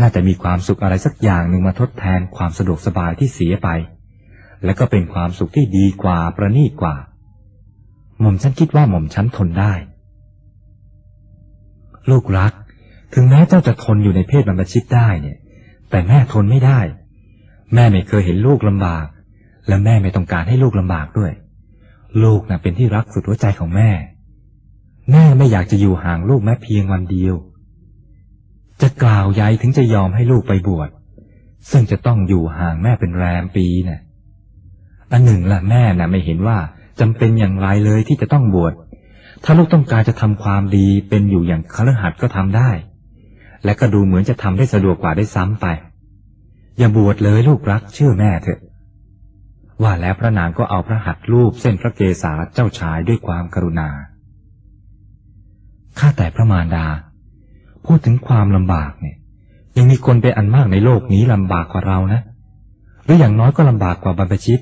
น่าจะมีความสุขอะไรสักอย่างหนึ่งมาทดแทนความสะดวกสบายที่เสียไป และก็เป็นความสุขที่ดีกว่าประณีตกว่า หม่อมฉันคิดว่าหม่อมฉันทนได้ ลูกรัก ถึงแม้เจ้าจะทนอยู่ในเพศบรรพชิตได้เนี่ย แต่แม่ทนไม่ได้ แม่ไม่เคยเห็นลูกลำบาก และแม่ไม่ต้องการให้ลูกลำบากด้วย ลูกนะ่ะเป็นที่รักสุดหัวใจของแม่ แม่ไม่อยากจะอยู่ห่างลูกแม้เพียงวันเดียว จะกล่าวยัยถึงจะยอมให้ลูกไปบวชซึ่งจะต้องอยู่ห่างแม่เป็นแรมปีนะ่ะ อันหนึ่งละแม่น่ะไม่เห็นว่าจำเป็นอย่างไรเลยที่จะต้องบวช ถ้าลูกต้องการจะทำความดีเป็นอยู่อย่างคฤหัสถ์ก็ทำได้ และก็ดูเหมือนจะทำได้สะดวกกว่าได้ซ้ำไป อย่าบวชเลยลูกรักเชื่อแม่เถอะ ว่าแล้วพระนางก็เอาพระหัตถ์รูปเส้นพระเกศาเจ้าชายด้วยความกรุณา ข้าแต่พระมารดา พูดถึงความลำบากเนี่ย ยังมีคนเป็นอันมากในโลกนี้ลำบากกว่าเรานะ หรืออย่างน้อยก็ลำบากกว่าบรรพชิต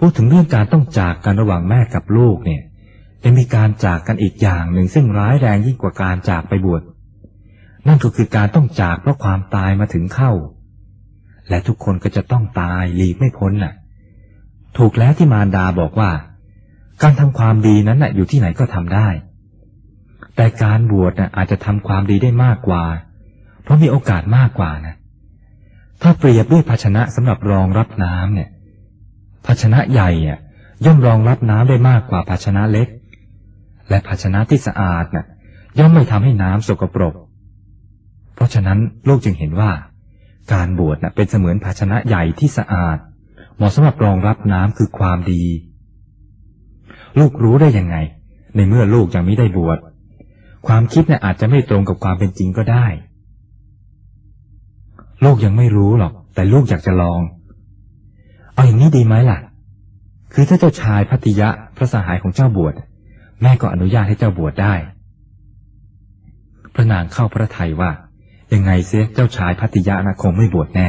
พูดถึงเรื่องการต้องจากกันระหว่างแม่กับลูกเนี่ยยังมีการจากกันอีกอย่างหนึ่งซึ่งร้ายแรงยิ่งกว่าการจากไปบวชนั่นก็คือการต้องจากเพราะความตายมาถึงเข้า และทุกคนก็จะต้องตายหลีกไม่พ้นน่ะ ถูกแล้วที่มารดาบอกว่า การทำความดีนั้นน่ะอยู่ที่ไหนก็ทำได้ แต่การบวชนะอาจจะทำความดีได้มากกว่า เพราะมีโอกาสมากกว่านะถ้าเปรียบด้วยภาชนะสำหรับรองรับน้ำเนี่ย ภาชนะใหญ่ย่อมรองรับน้ำได้มากกว่าภาชนะเล็ก และภาชนะที่สะอาดน่ะ ย่อมไม่ทำให้น้ำสกปรก เพราะฉะนั้นโลกจึงเห็นว่า การบวชน่ะเป็นเสมือนภาชนะใหญ่ที่สะอาด เหมาะสำหรับรองรับน้ำคือความดี ลูกรู้ได้ยังไง ในเมื่อลูกยังไม่ได้บวชความคิดเนี่ยอาจจะไม่ตรงกับความเป็นจริงก็ได้ ลูกยังไม่รู้หรอก แต่ลูกอยากจะลอง เอาอย่างนี้ดีไหมล่ะ คือถ้าเจ้าชายพัติยะพระสหายของเจ้าบวช แม่ก็อนุญาตให้เจ้าบวชได้ พระนางเข้าพระทัยว่า ยังไงเสียเจ้าชายพัติยะนะคงไม่บวชแน่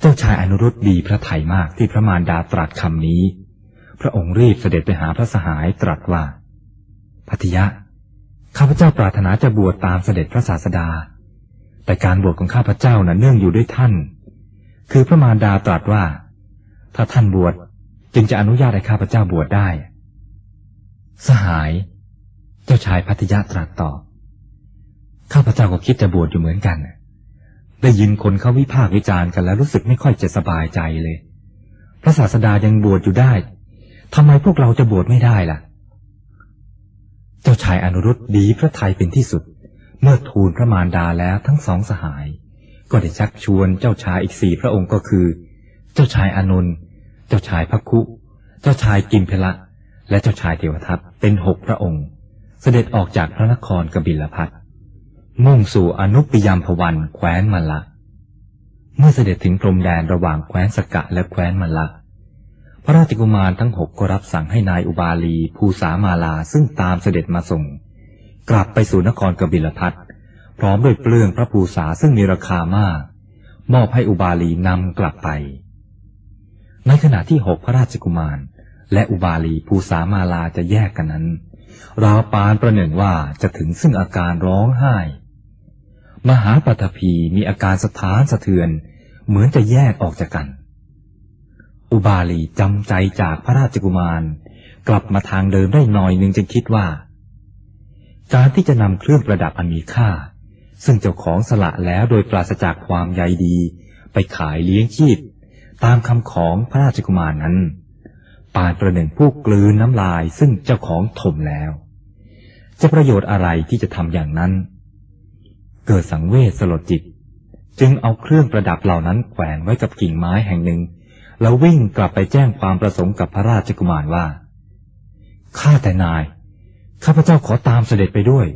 เจ้าชายอนุรุตดีพระไทยมากที่พระมารดาตรัสคำนี้ พระองค์รีบเสด็จไปหาพระสหายตรัสว่าพัติยะข้าพเจ้าปรารถนาจะบวชตามเสด็จพระศาสดา แต่การบวชของข้าพเจ้านะ่ะเนื่องอยู่ด้วยท่าน คือพระมารดาตรัสว่า ถ้าท่านบวชจึงจะอนุญาตให้ข้าพเจ้าบวชได้ สหาย เจ้าชายพัทยาตรัสตอบข้าพเจ้าก็คิดจะบวชอยู่เหมือนกัน ได้ยินคนเขาวิพากษ์วิจารณ์กันแล้วรู้สึกไม่ค่อยจะสบายใจเลย พระศาสดายังบวชอยู่ได้ทำไมพวกเราจะบวชไม่ได้ล่ะ เจ้าชายอนุรุตดีพระไทยเป็นที่สุด เมื่อทูลพระมารดาแล้วทั้งสองสหาย ก็ได้ชักชวนเจ้าชายอีกสี่พระองค์ก็คือ เจ้าชายอนุน เจ้าชายพักคุ เจ้าชายกิมเพละ และเจ้าชายเทวทัตเป็นหกพระองค์ เสด็จออกจากพระนครกบิลพัทมุ่งสู่อนุปยามพวันแคว้นมลละ เมื่อเสด็จถึงพรมแดนระหว่างแคว้นสกะและแคว้นมละพระราชกุมารทั้งหกก็รับสั่งให้นายอุบาลีภูสามาลาซึ่งตามเสด็จมาส่ง กลับไปสู่นครกบิลพัทพร้อมด้วยเปลืองพระภูษาซึ่งมีราคามาก มอบให้อุบาลีนำกลับไป ในขณะที่หกพระราชกุมาร และอุบาลีภูสามาลาจะแยกกันนั้นราวปานประหนึ่งว่าจะถึงซึ่งอาการร้องไห้ มหาปฐพีมีอาการสถานสะเทือน เหมือนจะแยกออกจากกัน อุบาลีจำใจจากพระราชกุมาร กลับมาทางเดิมได้หน่อยหนึ่งจึงคิดว่า การที่จะนำเครื่องประดับอันมีค่า ซึ่งเจ้าของสละแล้วโดยปราศจากความใยดี ไปขายเลี้ยงชีพ ตามคำของพระราชกุมารนั้น ปานประหนึ่งผู้กลืนน้ำลายซึ่งเจ้าของถมแล้ว จะประโยชน์อะไรที่จะทำอย่างนั้น เกิดสังเวชสลดจิต จึงเอาเครื่องประดับเหล่านั้นแขวนไว้กับกิ่งไม้แห่งหนึ่ง แล้ววิ่งกลับไปแจ้งความประสงค์กับพระราชกุมารว่าข้าแต่นาย ข้าพเจ้าขอตามเสด็จไปด้วย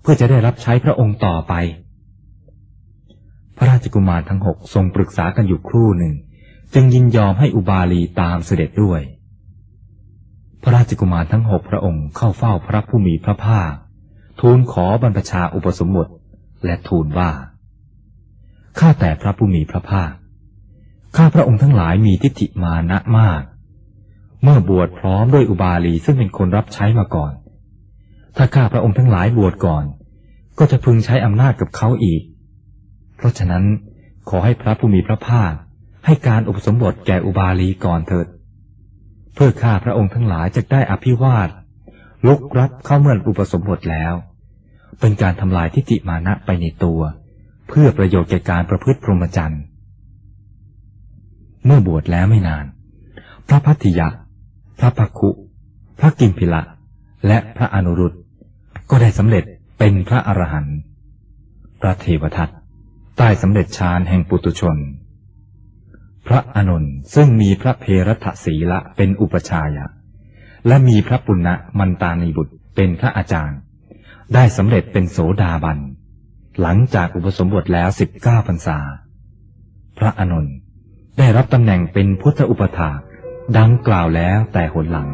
เพื่อจะได้รับใช้พระองค์ต่อไป พระราชกุมารทั้งหกทรงปรึกษากันอยู่ครู่หนึ่ง จึงยินยอมให้อุบาลีตามเสด็จด้วย พระราชกุมารทั้งหกพระองค์เข้าเฝ้าพระผู้มีพระภาค ทูลขอบรรพชาอุปสมบทและทูลว่า ข้าแต่พระผู้มีพระภาค ข้าพระองค์ทั้งหลายมีทิฏฐิมานะมาก เมื่อบวชพร้อมด้วยอุบาลีซึ่งเป็นคนรับใช้มาก่อน ถ้าข้าพระองค์ทั้งหลายบวชก่อน ก็จะพึงใช้อำนาจกับเขาอีก เพราะฉะนั้นขอให้พระผู้มีพระภาค ให้การอุปสมบทแก่อุบาลีก่อนเถิด เพื่อข้าพระองค์ทั้งหลายจะได้อภิวาทลุกรับเข้าเมื่ออุปสมบทแล้ว เป็นการทำลายทิฏฐิมานะไปในตัว เพื่อประโยชน์แก่การประพฤติพรหมจรรย์เมื่อบวชแล้วไม่นาน พระพัทธิยะ พระพักคุ พระกิมพิละ และพระอนุรุตก็ได้สำเร็จเป็นพระอรหันต์พระเทวทัตใต้สำเร็จฌานแห่งปุตุชน พระอนุนซึ่งมีพระเพรัตศีละเป็นอุปชายะ และมีพระปุณณมันตานีบุตรเป็นพระอาจารย์ ได้สำเร็จเป็นโสดาบัน หลังจากอุปสมบทแล้วสิบเก้าพรรษา พระอนุนได้รับตำแหน่งเป็นพุทธอุปถาดังกล่าวแล้วแต่หนหลัง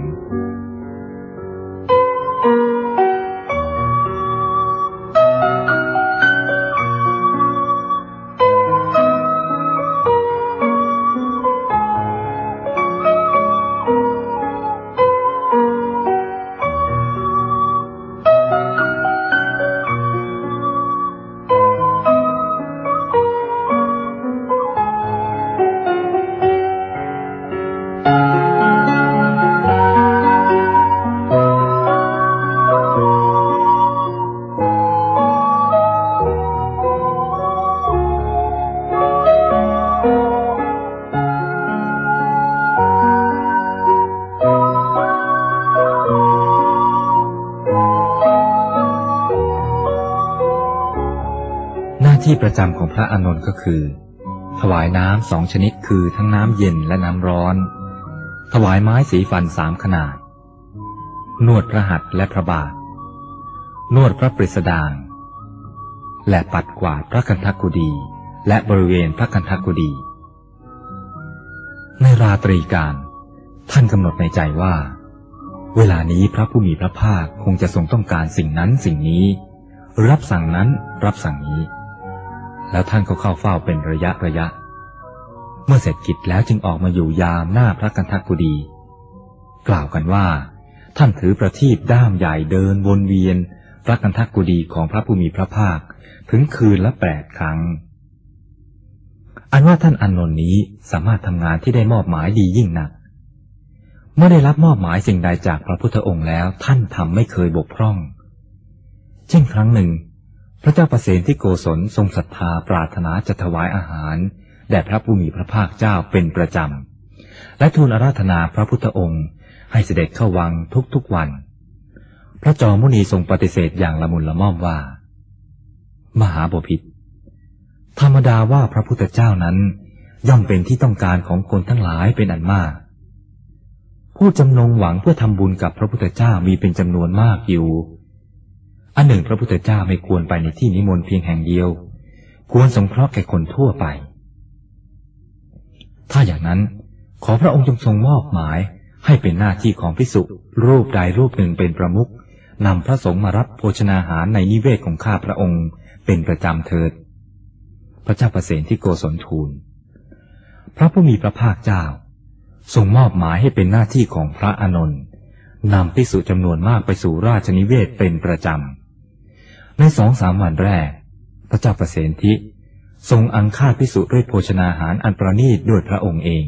ประจำของพระอานนท์ก็คือ ถวายน้ำสองชนิดคือทั้งน้ำเย็นและน้ำร้อน ถวายไม้สีฟันสามขนาด นวดพระหัตถ์และพระบาท นวดพระปริสดาง และปัดกวาดพระคันธกุดี และบริเวณพระคันธกุดี ในราตรีการ ท่านกำหนดในใจว่า เวลานี้พระผู้มีพระภาคคงจะทรงต้องการสิ่งนั้นสิ่งนี้ รับสั่งนั้นรับสั่งนี้ แล้วท่านก็เข้าเฝ้าเป็นระยะระยะ เมื่อเสร็จกิจแล้วจึงออกมาอยู่ยามหน้าพระกันทักกุดี กล่าวกันว่า ท่านถือประทีปด้ามใหญ่เดินวนเวียนพระกันทักกุดีของพระผู้มีพระภาคถึงคืนละแปดครั้ง อันว่าท่านอนนนนี้สามารถทำงานที่ได้มอบหมายดียิ่งนัก เมื่อได้รับมอบหมายสิ่งใดจากพระพุทธองค์แล้วท่านทำไม่เคยบกพร่อง เช่นครั้งหนึ่ง พระเจ้าประเสนที่โกศลทรงศรัทธาปรารถนาจะถวายอาหารแด่พระผู้มีพระภาคเจ้าเป็นประจำ และทูลอาราธนาพระพุทธองค์ให้เสด็จเข้าวังทุกๆวัน พระจอมุนีทรงปฏิเสธอย่างละมุนละม่อมว่า มหาบพิษธรรมดาว่าพระพุทธเจ้านั้น ย่อมเป็นที่ต้องการของคนทั้งหลายเป็นอันมาก ผู้จำนงหวังเพื่อทำบุญกับพระพุทธเจ้ามีเป็นจำนวนมากอยู่ อันหนึ่งพระพุทธเจ้าไม่ควรไปในที่นิมนต์เพียงแห่งเดียว ควรสงเคราะห์แก่คนทั่วไป ถ้าอย่างนั้นขอพระองค์จงทรงมอบหมายให้เป็นหน้าที่ของพิสุรูปใดรูปหนึ่งเป็นประมุขนำพระสงฆ์มารับโภชนาหารในนิเวศของข้าพระองค์เป็นประจำเถิด พระเจ้าประเสนที่โกศลทูล พระผู้มีพระภาคเจ้าทรงมอบหมายให้เป็นหน้าที่ของพระอานนท์นำพิสุจำนวนมากไปสู่ราชนิเวศเป็นประจำ ในสองสามวันแรก พระเจ้าประเสนทิ ทรงอังคาพิสุด้วยโภชนาหารอันประณีตด้วยพระองค์เอง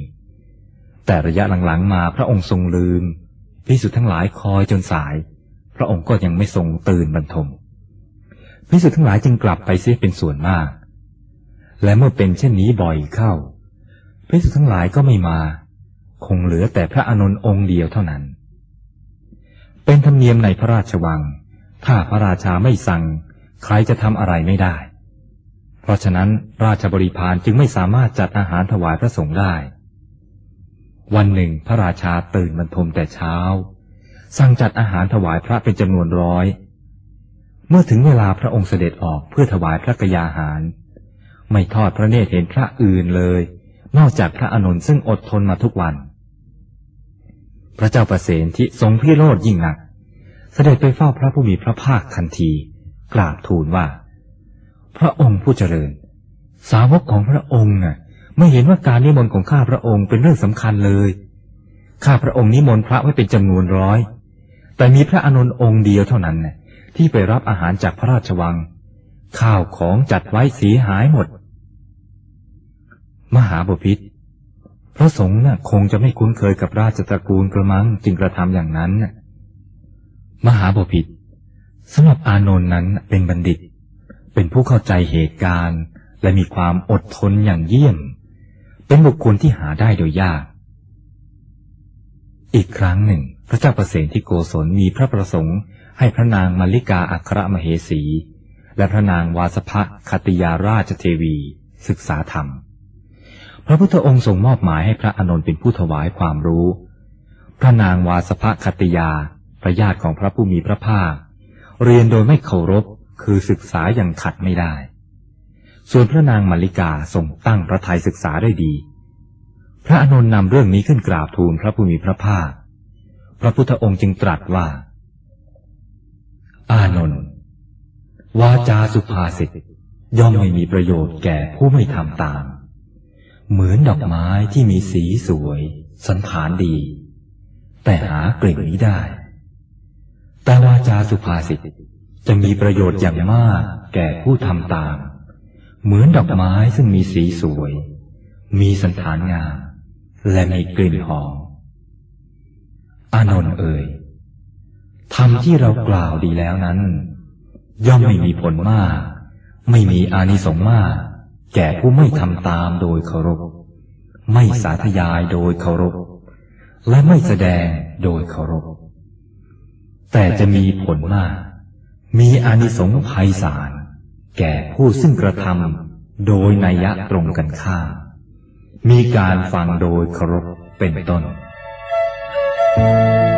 แต่ระยะหลังๆมาพระองค์ทรงลืมพิสุทั้งหลายคอยจนสาย พระองค์ก็ยังไม่ทรงตื่นบรรทมพิสุทั้งหลายจึงกลับไปเสียเป็นส่วนมาก และเมื่อเป็นเช่นนี้บ่อยเข้าพิสุทั้งหลายก็ไม่มา คงเหลือแต่พระอานนท์องค์เดียวเท่านั้น เป็นธรรมเนียมในพระราชวัง ถ้าพระราชาไม่สั่ง ใครจะทำอะไรไม่ได้ เพราะฉะนั้นราชบริพารจึงไม่สามารถจัดอาหารถวายพระสงฆ์ได้ วันหนึ่งพระราชาตื่นบรรทมแต่เช้า สั่งจัดอาหารถวายพระเป็นจำนวนร้อย เมื่อถึงเวลาพระองค์เสด็จออกเพื่อถวายพระกยาหาร ไม่ทอดพระเนตรเห็นพระอื่นเลย นอกจากพระอนุนซึ่งอดทนมาทุกวัน พระเจ้าประเสนที่ทรงพิโรธยิ่งหนัก ด็จไปเฝ้าพระผู้มีพระภาคทันที กราบทูลว่า พระองค์ผู้เจริญ สาวกของพระองค์น่ะ ไม่เห็นว่าการนิมนต์ของข้าพระองค์เป็นเรื่องสำคัญเลย ข้าพระองค์นิมนต์พระไว้เป็นจำนวนร้อย แต่มีพระอนุนองค์เดียวเท่านั้นน่ที่ไปรับอาหารจากพระราชวัง ข้าวของจัดไว้เสียหายหมด มหาบพิษพระสงฆ์น่ะคงจะไม่คุ้นเคยกับราชตระกูลกระมังจึงกระทำอย่างนั้น มหาบพิษสำหรับอานนท์นั้นเป็นบัณฑิต เป็นผู้เข้าใจเหตุการณ์ และมีความอดทนอย่างเยี่ยม เป็นบุคคลที่หาได้โดยยาก อีกครั้งหนึ่ง พระเจ้าประเสนที่โกศลมีพระประสงค์ ให้พระนางมาริกาอัครมเหสี และพระนางวาสภคติยาราชเทวี ศึกษาธรรม พระพุทธองค์ทรงมอบหมายให้พระอานนท์เป็นผู้ถวายความรู้ พระนางวาสภคติยา พระญาติของพระผู้มีพระภาค เรียนโดยไม่เคารพคือศึกษาอย่างขัดไม่ได้ ส่วนพระนางมาริกาทรงตั้งพระทัยศึกษาได้ดี พระอนุนนำเรื่องนี้ขึ้นกราบทูลพระผู้มีพระภาค พระพุทธองค์จึงตรัสว่า อานนท์วาจาสุภาษิตย่อมไม่มีประโยชน์แก่ผู้ไม่ทำตาม เหมือนดอกไม้ที่มีสีสวย สันฐานดี แต่หากลิ่นนี้ได้ แต่วาจาสุภาษิตจะมีประโยชน์อย่างมากแก่ผู้ทำตาม เหมือนดอกไม้ซึ่งมีสีสวย มีสันฐานงาม และมีกลิ่นหอมอานนท์เอ่ยธรรมที่เรากล่าวดีแล้วนั้น ย่อมไม่มีผลมาก ไม่มีอานิสงส์มาก แก่ผู้ไม่ทำตามโดยเคารพ ไม่สาธยายโดยเคารพ และไม่แสดงโดยเคารพ แต่จะมีผลมาก มีอานิสงส์ภัยสารแก่ผู้ซึ่งกระทำโดยนัยยะตรงกันข้ามมีการฟังโดยเคารพเป็นต้น Thank you.